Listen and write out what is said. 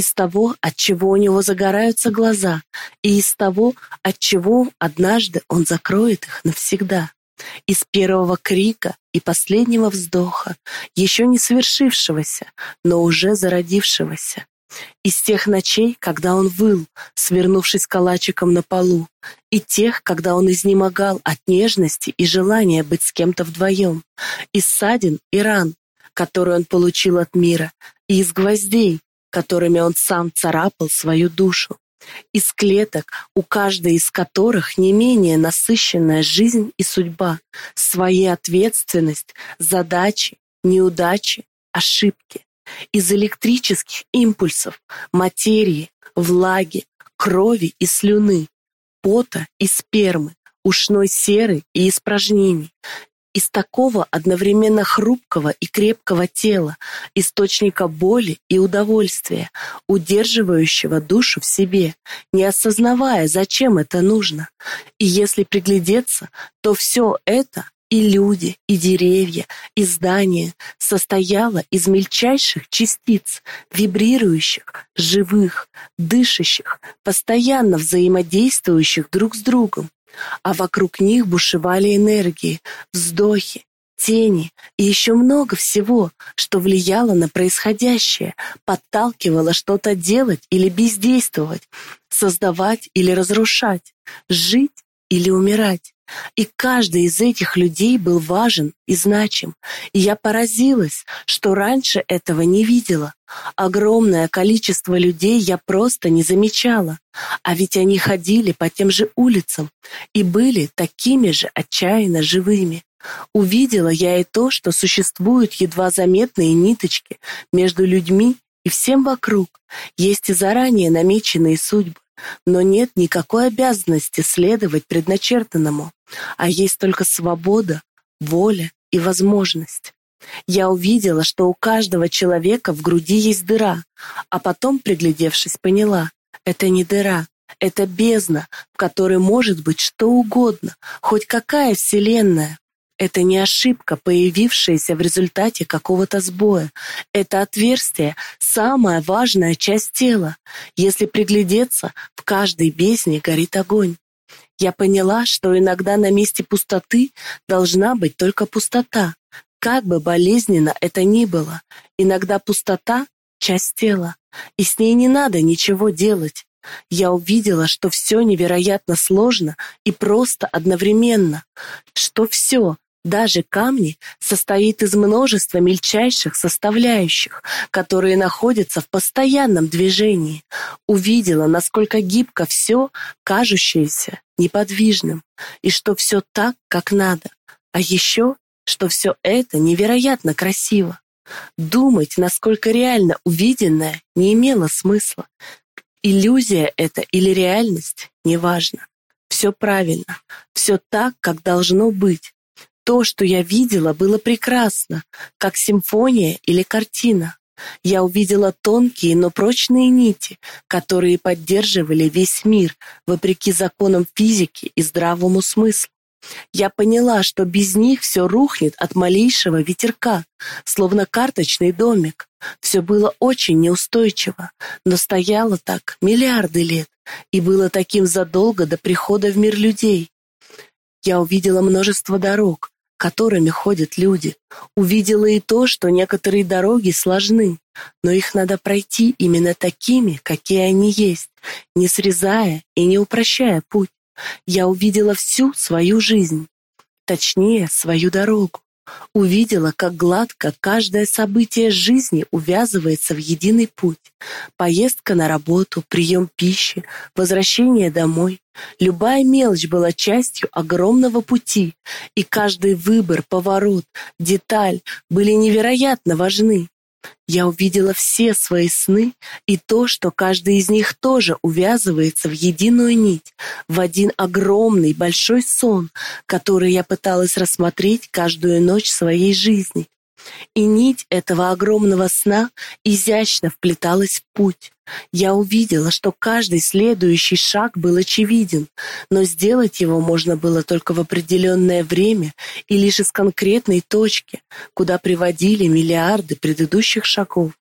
из того, от чего у него загораются глаза, и из того, от чего однажды он закроет их навсегда. Из первого крика и последнего вздоха, еще не свершившегося, но уже зародившегося. Из тех ночей, когда он выл, свернувшись калачиком на полу, и тех, когда он изнемогал от нежности и желания быть с кем-то вдвоем, из ссадин и ран, которые он получил от мира, и из гвоздей, которыми он сам царапал свою душу, из клеток, у каждой из которых не менее насыщенная жизнь и судьба, своя ответственность, задачи, неудачи, ошибки, из электрических импульсов, материи, влаги, крови и слюны, пота и спермы, ушной серы и испражнений, из такого одновременно хрупкого и крепкого тела, источника боли и удовольствия, удерживающего душу в себе, не осознавая, зачем это нужно. И если приглядеться, то все это и люди, и деревья, и здания состояло из мельчайших частиц, вибрирующих, живых, дышащих, постоянно взаимодействующих друг с другом а вокруг них бушевали энергии, вздохи, тени и еще много всего, что влияло на происходящее, подталкивало что-то делать или бездействовать, создавать или разрушать, жить или умирать. И каждый из этих людей был важен и значим. И я поразилась, что раньше этого не видела. Огромное количество людей я просто не замечала. А ведь они ходили по тем же улицам и были такими же отчаянно живыми. Увидела я и то, что существуют едва заметные ниточки между людьми и всем вокруг. Есть и заранее намеченные судьбы но нет никакой обязанности следовать предначертанному, а есть только свобода, воля и возможность. Я увидела, что у каждого человека в груди есть дыра, а потом, приглядевшись, поняла, это не дыра, это бездна, в которой может быть что угодно, хоть какая вселенная. Это не ошибка, появившаяся в результате какого-то сбоя. Это отверстие – самая важная часть тела. Если приглядеться, в каждой бездне горит огонь. Я поняла, что иногда на месте пустоты должна быть только пустота. Как бы болезненно это ни было, иногда пустота – часть тела, и с ней не надо ничего делать. Я увидела, что все невероятно сложно и просто одновременно, что все, даже камни состоит из множества мельчайших составляющих, которые находятся в постоянном движении. Увидела, насколько гибко все, кажущееся неподвижным, и что все так, как надо. А еще, что все это невероятно красиво. Думать, насколько реально увиденное, не имело смысла. Иллюзия это или реальность, неважно. Все правильно, все так, как должно быть, то, что я видела, было прекрасно, как симфония или картина. Я увидела тонкие, но прочные нити, которые поддерживали весь мир, вопреки законам физики и здравому смыслу. Я поняла, что без них все рухнет от малейшего ветерка, словно карточный домик. Все было очень неустойчиво, но стояло так миллиарды лет и было таким задолго до прихода в мир людей. Я увидела множество дорог, которыми ходят люди. Увидела и то, что некоторые дороги сложны, но их надо пройти именно такими, какие они есть, не срезая и не упрощая путь. Я увидела всю свою жизнь, точнее, свою дорогу. Увидела, как гладко каждое событие жизни увязывается в единый путь. Поездка на работу, прием пищи, возвращение домой. Любая мелочь была частью огромного пути, и каждый выбор, поворот, деталь были невероятно важны. Я увидела все свои сны и то, что каждый из них тоже увязывается в единую нить, в один огромный большой сон, который я пыталась рассмотреть каждую ночь своей жизни. И нить этого огромного сна изящно вплеталась в путь. Я увидела, что каждый следующий шаг был очевиден, но сделать его можно было только в определенное время и лишь из конкретной точки, куда приводили миллиарды предыдущих шагов.